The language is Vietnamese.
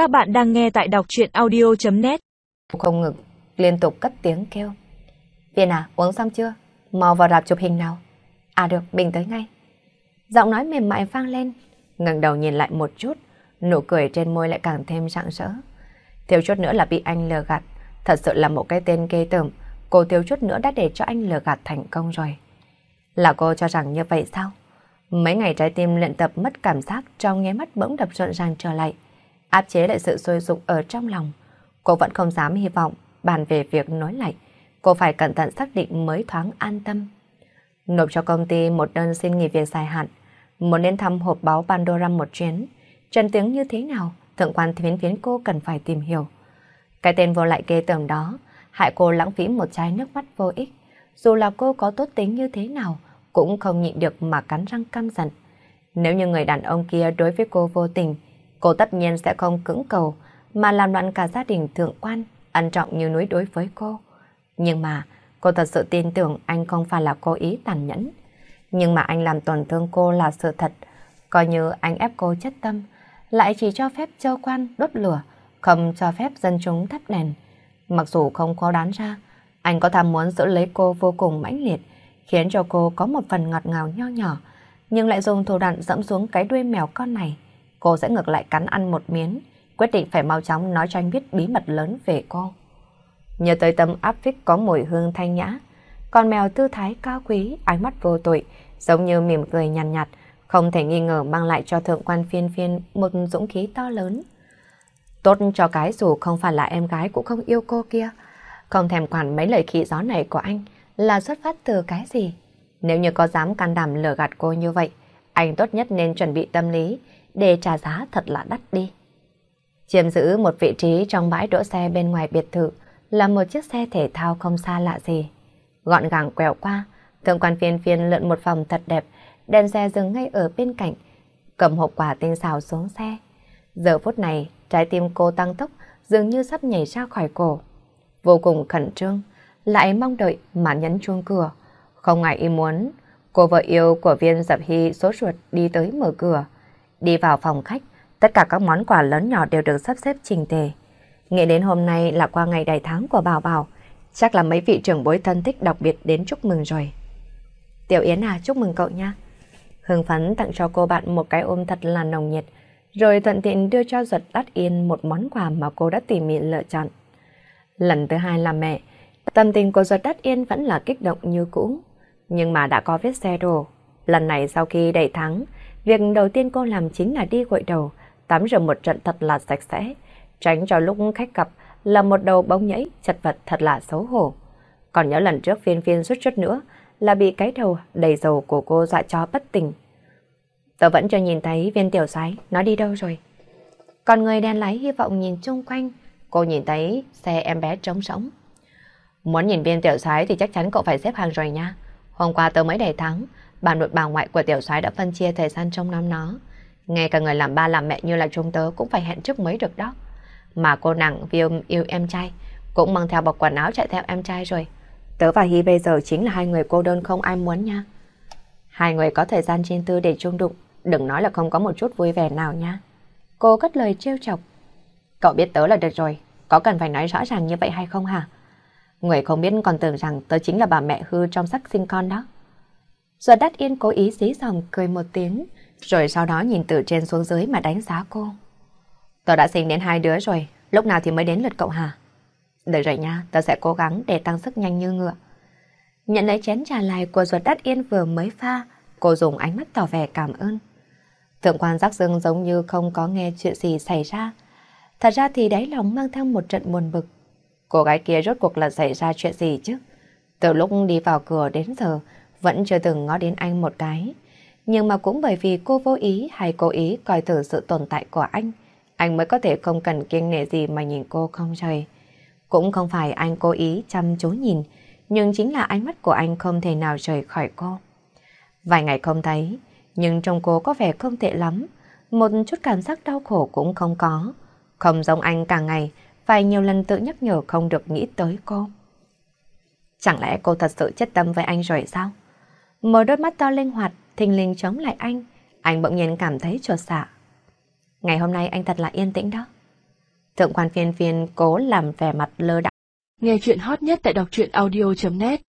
Các bạn đang nghe tại đọc chuyện audio.net Không ngực, liên tục cất tiếng kêu. Viên à, uống xong chưa? Mau vào rạp chụp hình nào. À được, mình tới ngay. Giọng nói mềm mại vang lên, ngẩng đầu nhìn lại một chút, nụ cười trên môi lại càng thêm rạng rỡ. Thiếu chút nữa là bị anh lừa gạt, thật sự là một cái tên ghê tởm, cô thiếu chút nữa đã để cho anh lừa gạt thành công rồi. Là cô cho rằng như vậy sao? Mấy ngày trái tim luyện tập mất cảm giác trong nghe mắt bỗng đập rộn ràng trở lại, áp chế lại sự sôi sục ở trong lòng. Cô vẫn không dám hy vọng bàn về việc nói lại, cô phải cẩn thận xác định mới thoáng an tâm. Nộp cho công ty một đơn xin nghỉ việc dài hạn, muốn đến thăm hộp báo Pandora một chuyến. Trần tiếng như thế nào, thượng quan phiến phiến cô cần phải tìm hiểu. Cái tên vô lại ghê tởm đó, hại cô lãng phí một chai nước mắt vô ích. Dù là cô có tốt tính như thế nào, cũng không nhịn được mà cắn răng căm giận. Nếu như người đàn ông kia đối với cô vô tình, cô tất nhiên sẽ không cứng cầu, mà làm loạn cả gia đình thượng quan, ân trọng như núi đối với cô. Nhưng mà, cô thật sự tin tưởng anh không phải là cố ý tàn nhẫn. Nhưng mà anh làm tổn thương cô là sự thật, coi như anh ép cô chất tâm, lại chỉ cho phép châu quan đốt lửa, không cho phép dân chúng thắp đèn. Mặc dù không có đoán ra, anh có tham muốn giữ lấy cô vô cùng mãnh liệt, khiến cho cô có một phần ngọt ngào nho nhỏ, nhưng lại dùng thủ đoạn dẫm xuống cái đuôi mèo con này. Cô sẽ ngược lại cắn ăn một miếng, quyết định phải mau chóng nói cho anh biết bí mật lớn về cô. Nhớ tới tấm áp phích có mùi hương thanh nhã, con mèo tư thái cao quý, ánh mắt vô tội, giống như mỉm cười nhàn nhạt, nhạt, không thể nghi ngờ mang lại cho thượng quan phiên phiên một dũng khí to lớn. Tốt cho cái dù không phải là em gái cũng không yêu cô kia, không thèm quản mấy lời khí gió này của anh, là xuất phát từ cái gì? Nếu như có dám can đảm lừa gạt cô như vậy, anh tốt nhất nên chuẩn bị tâm lý để trả giá thật là đắt đi. Chiếm giữ một vị trí trong bãi đỗ xe bên ngoài biệt thự là một chiếc xe thể thao không xa lạ gì. Gọn gàng quẹo qua, thượng quan phiên phiên lượn một phòng thật đẹp, đèn xe dừng ngay ở bên cạnh, cầm hộp quà tinh xào xuống xe. Giờ phút này, trái tim cô tăng tốc, dường như sắp nhảy ra khỏi cổ. Vô cùng khẩn trương, lại mong đợi mà nhấn chuông cửa. Không ngại ý muốn, cô vợ yêu của viên dập hy số ruột đi tới mở cửa. Đi vào phòng khách, tất cả các món quà lớn nhỏ đều được sắp xếp trình tề. Nghĩ đến hôm nay là qua ngày đại tháng của Bảo Bảo, chắc là mấy vị trưởng bối thân thích đặc biệt đến chúc mừng rồi. Tiểu Yến à, chúc mừng cậu nha. Hưng phấn tặng cho cô bạn một cái ôm thật là nồng nhiệt, rồi thuận tiện đưa cho Duật Đắt Yên một món quà mà cô đã tỉ mỉ lựa chọn. Lần thứ hai là mẹ, Tâm tình của Duật đắt Yên vẫn là kích động như cũ, nhưng mà đã có vết xe đồ. Lần này sau khi đẩy thắng, việc đầu tiên cô làm chính là đi gội đầu, tắm rửa một trận thật là sạch sẽ, tránh cho lúc khách gặp là một đầu bóng nhảy chật vật thật là xấu hổ. Còn nhớ lần trước phiên phiên suốt chút nữa là bị cái đầu đầy dầu của cô dọa cho bất tỉnh. Tớ vẫn chưa nhìn thấy viên tiểu sái, nó đi đâu rồi. Còn người đen lái hy vọng nhìn chung quanh, cô nhìn thấy xe em bé trống sống. Muốn nhìn viên tiểu soái thì chắc chắn cậu phải xếp hàng rồi nha. Hôm qua tớ mới đầy thắng, bà nội bà ngoại của tiểu soái đã phân chia thời gian trong năm nó. Ngay cả người làm ba làm mẹ như là chúng tớ cũng phải hẹn trước mới được đó. Mà cô nàng viêm yêu em trai, cũng mang theo bọc quần áo chạy theo em trai rồi. Tớ và Hy bây giờ chính là hai người cô đơn không ai muốn nha. Hai người có thời gian riêng tư để chung đụng, đừng nói là không có một chút vui vẻ nào nha. Cô cất lời trêu chọc. Cậu biết tớ là được rồi, có cần phải nói rõ ràng như vậy hay không hả? Người không biết còn tưởng rằng tớ chính là bà mẹ hư trong sắc sinh con đó. Rồi đắt yên cố ý dí dòng cười một tiếng, rồi sau đó nhìn từ trên xuống dưới mà đánh giá cô. Tớ đã sinh đến hai đứa rồi, lúc nào thì mới đến lượt cậu hả? Được rồi nha, tớ sẽ cố gắng để tăng sức nhanh như ngựa. Nhận lấy chén trà lại của ruột đắt yên vừa mới pha, cô dùng ánh mắt tỏ vẻ cảm ơn. Thượng quan giác dương giống như không có nghe chuyện gì xảy ra. Thật ra thì đáy lòng mang theo một trận buồn bực. Cô gái kia rốt cuộc là xảy ra chuyện gì chứ? Từ lúc đi vào cửa đến giờ, vẫn chưa từng ngó đến anh một cái. Nhưng mà cũng bởi vì cô vô ý hay cố ý coi thử sự tồn tại của anh, anh mới có thể không cần kiêng nể gì mà nhìn cô không rời. Cũng không phải anh cố ý chăm chú nhìn, nhưng chính là ánh mắt của anh không thể nào rời khỏi cô. Vài ngày không thấy, nhưng trong cô có vẻ không tệ lắm, một chút cảm giác đau khổ cũng không có. Không giống anh cả ngày, phải nhiều lần tự nhắc nhở không được nghĩ tới cô. Chẳng lẽ cô thật sự chết tâm với anh rồi sao? Mở đôi mắt to linh hoạt, thình lình chống lại anh, anh bỗng nhiên cảm thấy trột dạ. Ngày hôm nay anh thật là yên tĩnh đó. Thượng quan phiên phiên cố làm vẻ mặt lơ đãng. Nghe chuyện hot nhất tại đọc truyện audio.net